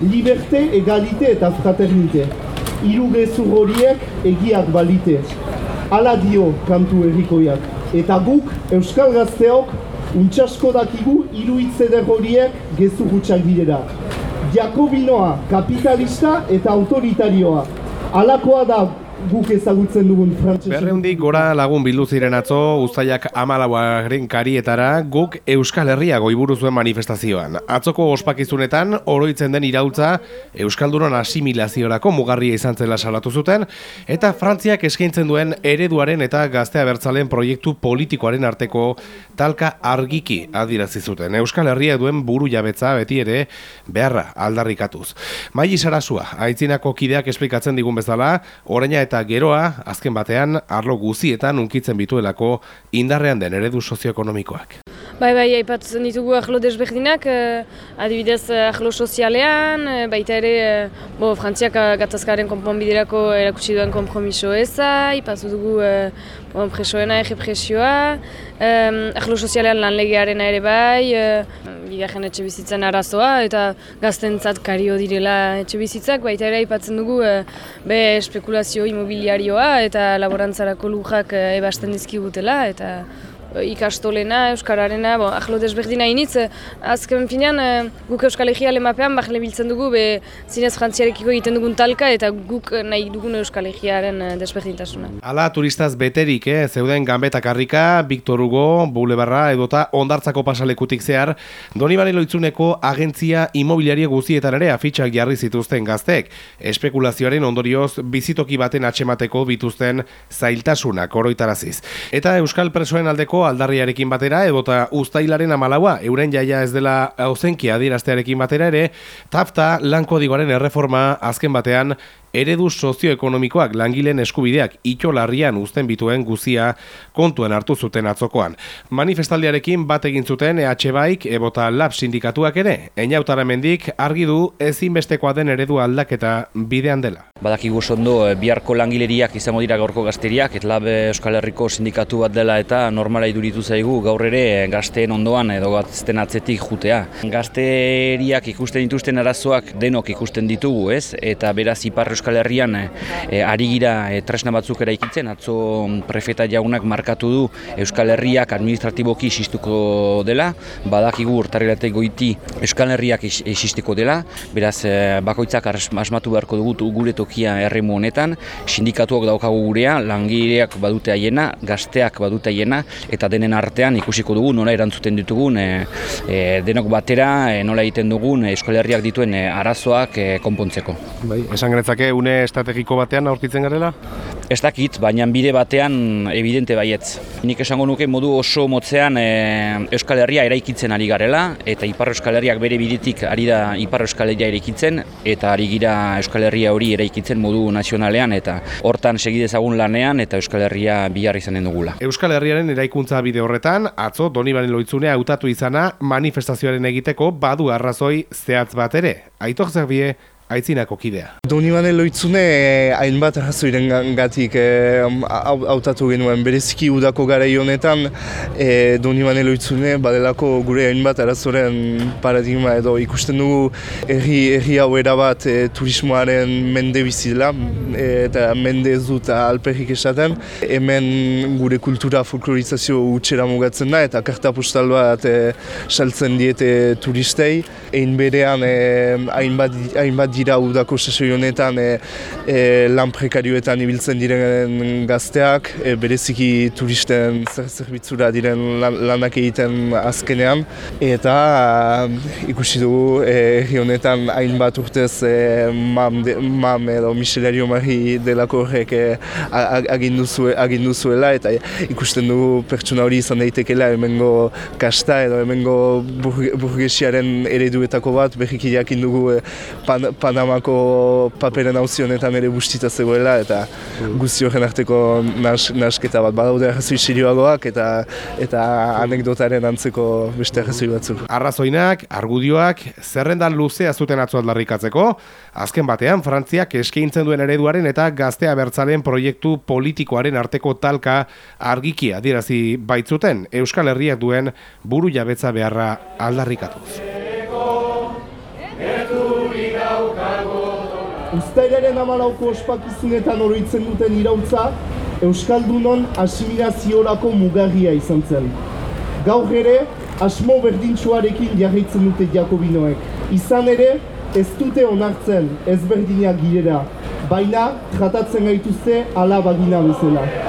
liberte, egalite eta fraternite. Iru gezur horiek egiak balite. Ala dio kantu errikoiak. Eta guk, Euskal Gazteok, untxasko dakigu iru itzeder horiek gezur gutxak direra. Jakobinoa, kapitalista eta autoritarioa. Alakoa da guk ezagutzen dugun frantzese. Berreundik gora lagun bildu ziren atzo, ustaiak amalauaren karietara, guk Euskal Herria goiburu zuen manifestazioan. Atzoko ospakizunetan, oroitzen den iraultza, Euskalduron asimilaziorako mugarria izan zela salatu zuten, eta Frantziak eskaintzen duen ereduaren eta gaztea bertzalen proiektu politikoaren arteko talka argiki adirazi zuten. Euskal Herria duen buru jabetza beti ere beharra aldarrikatuz. Mai Sarasua, aitzinako kideak esplikatzen digun bezala, oraina eta geroa, azken batean, arlo guzietan unkitzen bituelako indarrean den eredu sozioekonomikoak. Bai, bai, aipatzen ditugu ahlo desberdinak, eh, adibidez eh, ahlo sozialean, eh, baita ere, eh, bo, frantziak gatazkaren konponbiderako erakutsi duen kompromiso eza, aipatu dugu eh, bo, presoena ege presioa, eh, ahlo sozialean lan legearen ere bai, eh, bigarren etxe bizitzen arazoa, eta gaztentzat kario direla etxe bizitzak, baita ere aipatzen dugu eh, be spekulazio imobiliarioa eta laborantzarako lujak eh, ebasten dizkigutela, eta ikastolena, euskararena, bon, ahlo desberdina initz, azken finean guk Euskal Egia lemapean bahle biltzen dugu, be zinez frantziarekiko egiten dugun talka eta guk nahi dugun Euskal Egiaren desberdintasuna. Ala turistaz beterik, eh? zeuden Gambeta Karrika, Victor Hugo, Boulebarra edota ondartzako pasalekutik zehar, Donibane Loitzuneko agentzia imobiliaria guztietan ere afitxak jarri zituzten gaztek, espekulazioaren ondorioz bizitoki baten atxemateko bituzten zailtasunak oroitaraziz. Eta Euskal Presoen aldeko aldarriarekin batera edota ustailaren amalaua euren jaia ez dela auzenkia adieraztearekin batera ere, tafta lankodigoaren erreforma azken batean eredu sozioekonomikoak langileen eskubideak itxolarrian uzten bituen guzia kontuen hartu zuten atzokoan. Manifestaldiarekin bat egin zuten EH Baik ebota Lab sindikatuak ere, einautara mendik argi du ezinbestekoa den eredu aldaketa bidean dela. Badakigu ondo biharko langileriak izango dira gaurko gazteriak, et Lab Euskal Herriko sindikatu bat dela eta normala iduritu zaigu gaur ere gazteen ondoan edo gazten atzetik jutea. Gazteriak ikusten dituzten arazoak denok ikusten ditugu, ez? Eta beraz Ipar Euskal Herrian e, ari gira e, tresna batzuk eraikitzen, atzo prefeta jaunak markatu du Euskal Herriak administratiboki existuko dela, badakigu urtarrilatek goiti Euskal Herriak existiko dela, beraz e, bakoitzak asmatu beharko dugu gure tokia erremu honetan, sindikatuak daukagu gurea, langileak badute haiena, gazteak badute haiena, eta denen artean ikusiko dugu nola erantzuten ditugun e, e, denok batera nola egiten dugun Euskal Herriak dituen arazoak konpontzeko. Bai, esan genetzake une estrategiko batean aurkitzen garela? Ez dakit, baina bide batean evidente baietz. Nik esango nuke modu oso motzean e, Euskal Herria eraikitzen ari garela, eta Ipar Euskal Herriak bere bidetik ari da Ipar Euskal Herria eraikitzen, eta ari gira Euskal Herria hori eraikitzen modu nazionalean, eta hortan segidezagun lanean, eta Euskal Herria bihar izanen dugula. Euskal Herriaren eraikuntza bide horretan, atzo Donibane Loitzunea hautatu izana manifestazioaren egiteko badu arrazoi zehatz bat ere. Aitor Zerbie, aitzinako kidea. Donibane loitzune eh, hainbat arrazoiren gatik hautatu eh, genuen. Bereziki udako gara honetan eh, Donibane loitzune badelako gure hainbat arazoren paradigma edo ikusten dugu erri, erri hau erabat eh, turismoaren mende bizitela eh, eta mende ez dut alperrik esaten. Hemen gure kultura folklorizazio utxera mugatzen da eta karta postal bat eh, saltzen diete turistei. Ein berean eh, hainbat, hainbat dira udako sesio honetan e, e, lan prekarioetan ibiltzen diren gazteak, e, bereziki turisten zer zerbitzura diren lan, lanak egiten azkenean. Eta ikusi dugu herri honetan hainbat urtez e, mam, de, mam edo Michelerio Mari delako horrek e, agindu, zue, agindu zuela eta ikusten dugu pertsona hori izan daitekela hemengo kasta edo hemengo burgesiaren ereduetako bat berriki jakin dugu e, pan, Panamako paperen hauzionetan ere bustita zegoela eta guzti horren arteko nas, nasketa bat badaude arrazoi sirioagoak eta eta anekdotaren antzeko beste arrazoi batzuk. Arrazoinak, argudioak, zerrendan luzea zuten atzo aldarrikatzeko, azken batean Frantziak eskaintzen duen ereduaren eta gaztea bertzalen proiektu politikoaren arteko talka argiki adierazi baitzuten Euskal Herriak duen buru jabetza beharra aldarrikatuz. Uztailaren amalauko ospakizunetan oroitzen duten irautza, Euskaldunon asimilaziorako mugarria izan zen. Gaur ere, asmo berdintsuarekin jarraitzen dute Jakobinoek. Izan ere, ez dute onartzen ezberdinak girera, baina tratatzen gaituzte ala bagina bezala.